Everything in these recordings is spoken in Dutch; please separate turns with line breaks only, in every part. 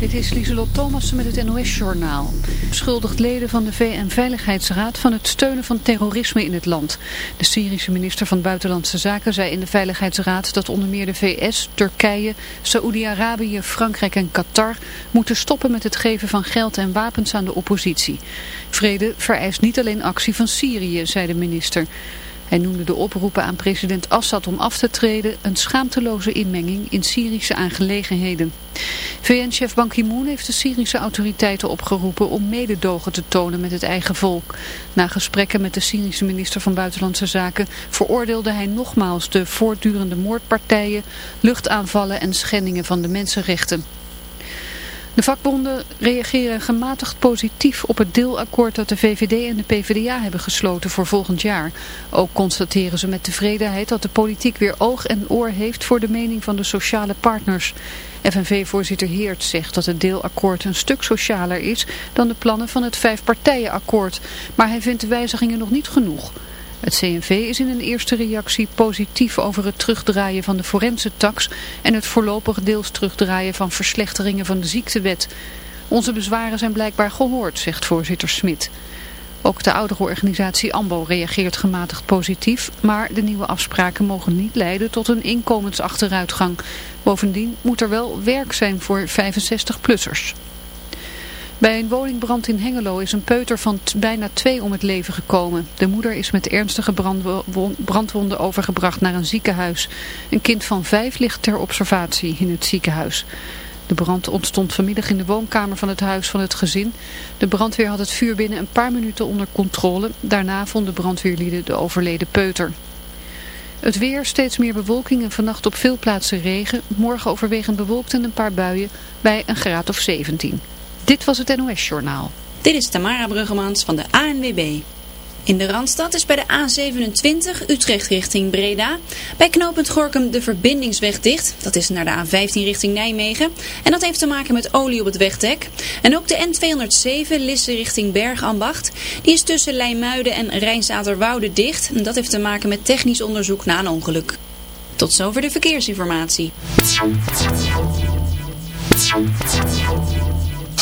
Dit is Lieselot Thomassen met het NOS-journaal. Beschuldigt leden van de VN-veiligheidsraad van het steunen van terrorisme in het land. De Syrische minister van Buitenlandse Zaken zei in de Veiligheidsraad dat onder meer de VS, Turkije, Saoedi-Arabië, Frankrijk en Qatar moeten stoppen met het geven van geld en wapens aan de oppositie. Vrede vereist niet alleen actie van Syrië, zei de minister. Hij noemde de oproepen aan president Assad om af te treden een schaamteloze inmenging in Syrische aangelegenheden. VN-chef Ban Ki-moon heeft de Syrische autoriteiten opgeroepen om mededogen te tonen met het eigen volk. Na gesprekken met de Syrische minister van Buitenlandse Zaken veroordeelde hij nogmaals de voortdurende moordpartijen, luchtaanvallen en schendingen van de mensenrechten. De vakbonden reageren gematigd positief op het deelakkoord dat de VVD en de PvdA hebben gesloten voor volgend jaar. Ook constateren ze met tevredenheid dat de politiek weer oog en oor heeft voor de mening van de sociale partners. FNV-voorzitter Heert zegt dat het deelakkoord een stuk socialer is dan de plannen van het vijfpartijenakkoord. Maar hij vindt de wijzigingen nog niet genoeg. Het CNV is in een eerste reactie positief over het terugdraaien van de forense tax en het voorlopig deels terugdraaien van verslechteringen van de ziektewet. Onze bezwaren zijn blijkbaar gehoord, zegt voorzitter Smit. Ook de oudere organisatie AMBO reageert gematigd positief, maar de nieuwe afspraken mogen niet leiden tot een inkomensachteruitgang. Bovendien moet er wel werk zijn voor 65-plussers. Bij een woningbrand in Hengelo is een peuter van bijna twee om het leven gekomen. De moeder is met ernstige brandwonden overgebracht naar een ziekenhuis. Een kind van vijf ligt ter observatie in het ziekenhuis. De brand ontstond vanmiddag in de woonkamer van het huis van het gezin. De brandweer had het vuur binnen een paar minuten onder controle. Daarna vonden brandweerlieden de overleden peuter. Het weer, steeds meer bewolking en vannacht op veel plaatsen regen. Morgen overwegend bewolkt en een paar buien bij een graad of 17. Dit was het NOS Journaal.
Dit is Tamara Bruggemans van de ANWB. In de Randstad is bij de A27 Utrecht richting Breda. Bij knooppunt Gorkum de verbindingsweg dicht. Dat is naar de A15 richting Nijmegen. En dat heeft te maken met olie op het wegdek. En ook de N207 Lisse richting Bergambacht. Die is tussen Leimuiden en Rijnzaterwoude dicht. En dat heeft te maken met technisch onderzoek na een ongeluk. Tot zover de verkeersinformatie.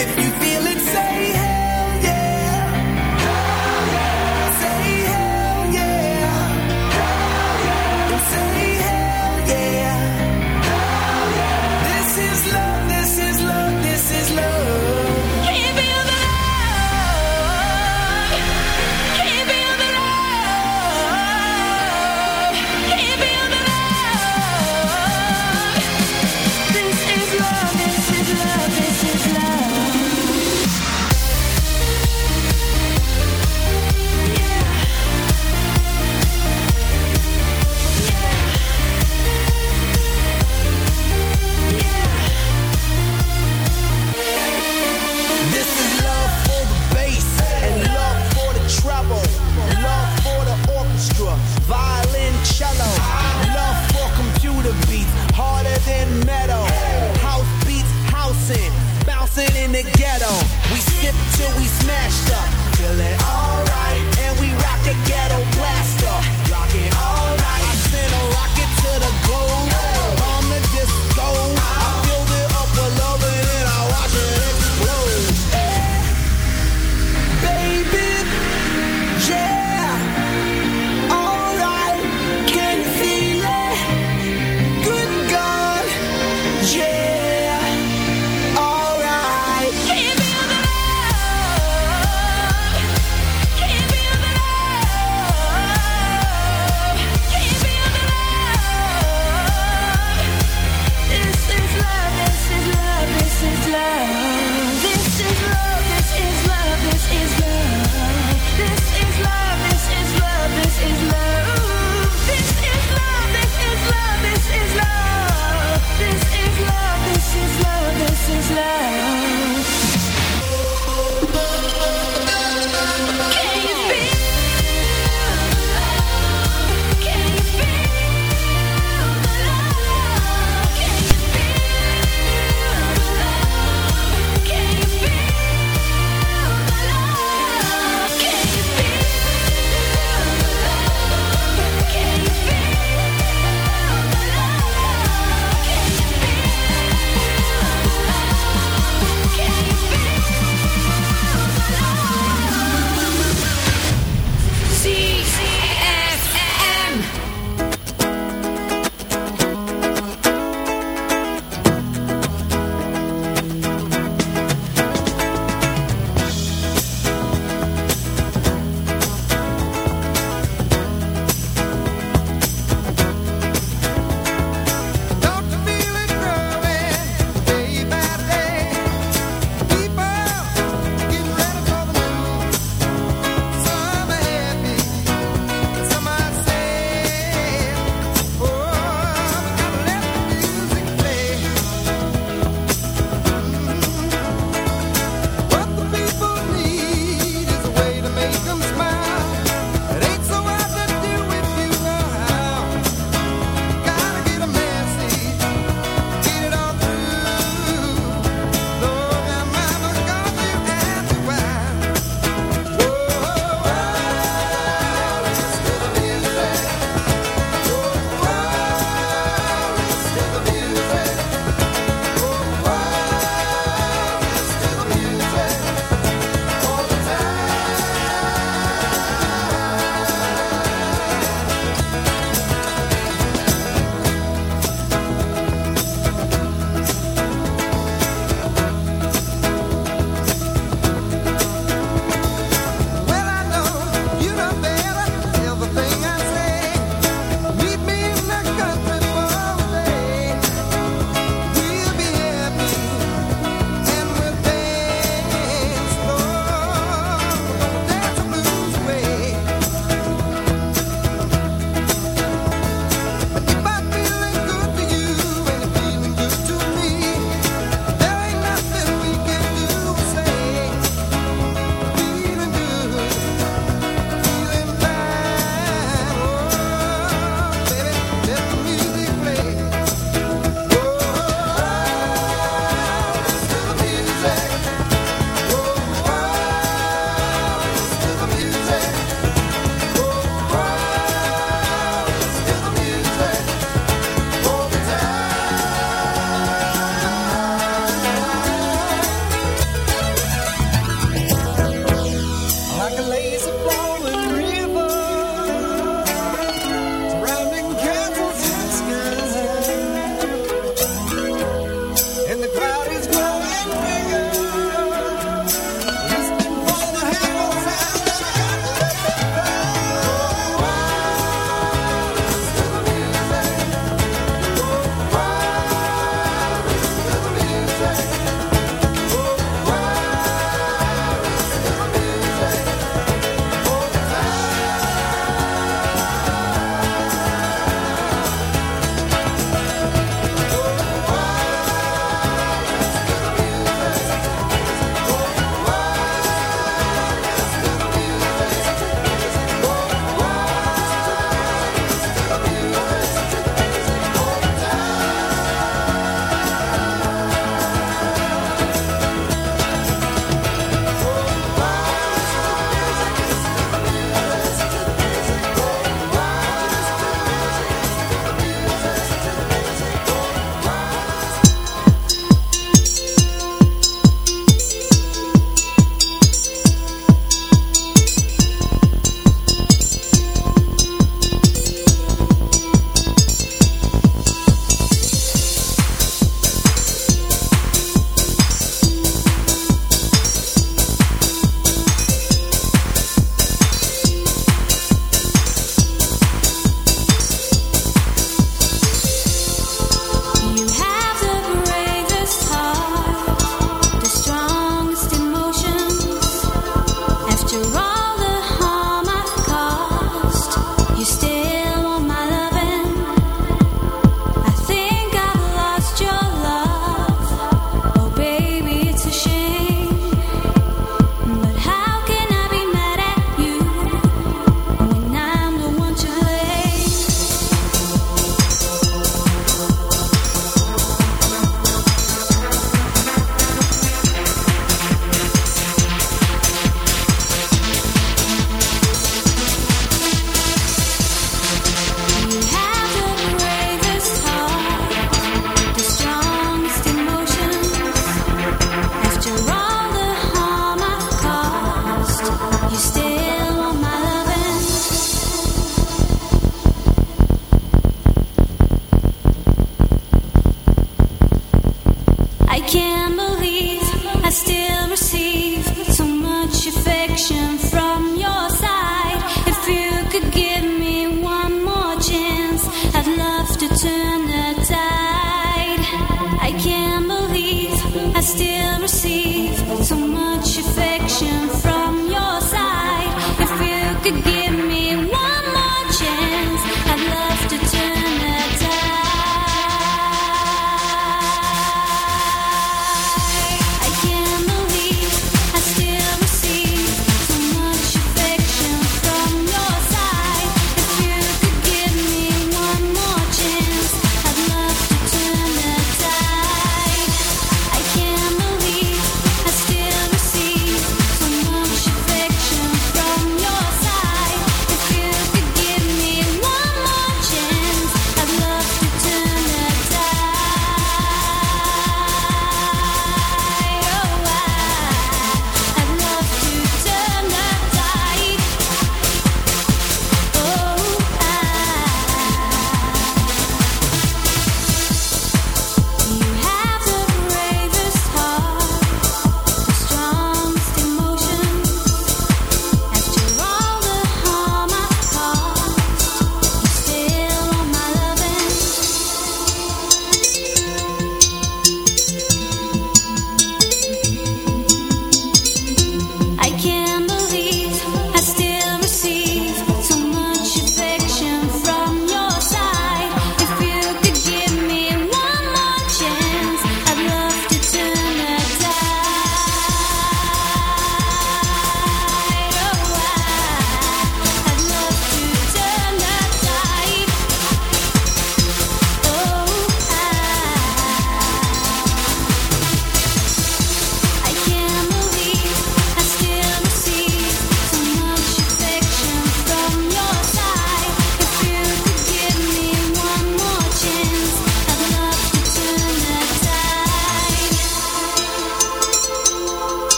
if you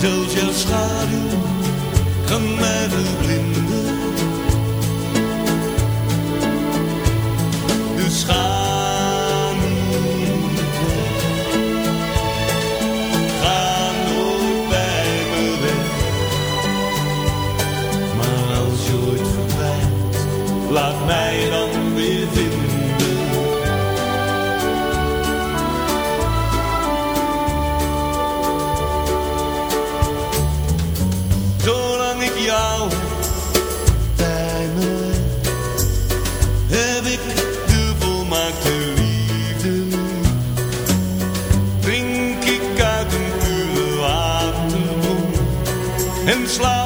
Zelfs jouw schaduw kan mij verblinden. Dus schaduw. Love.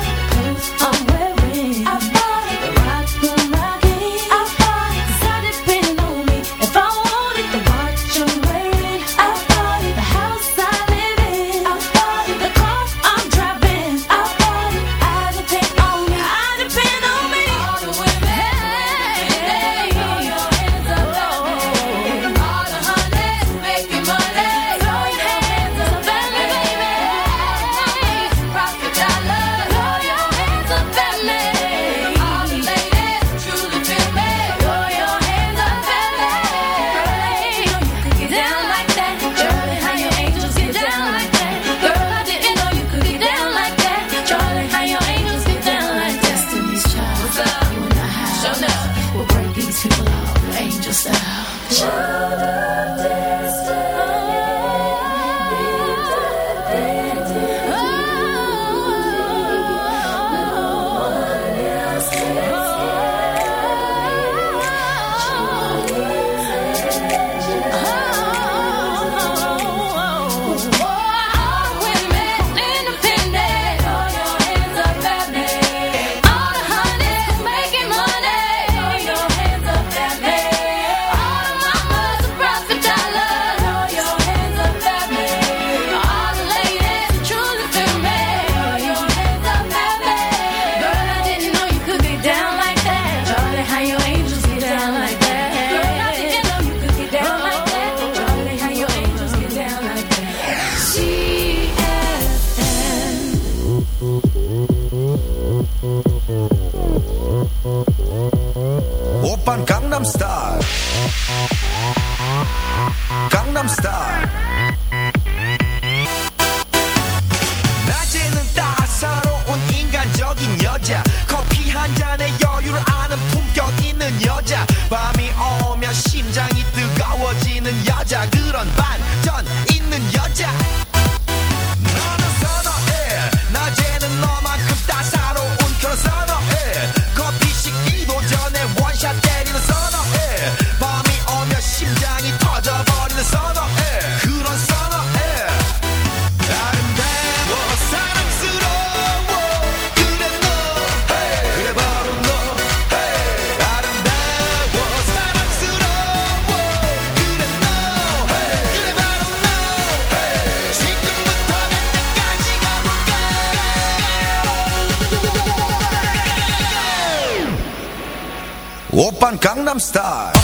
star.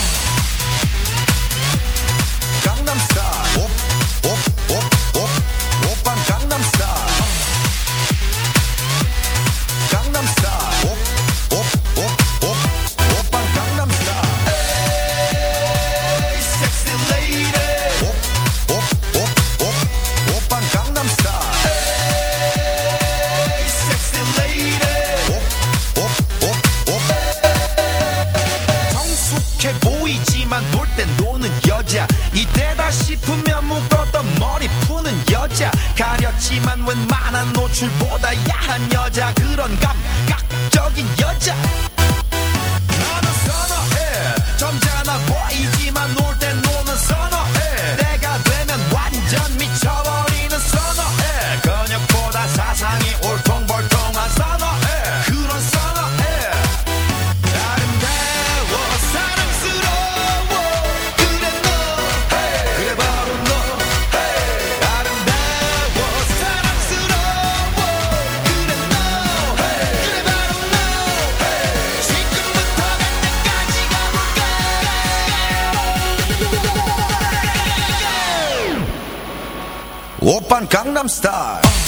Gangnam Style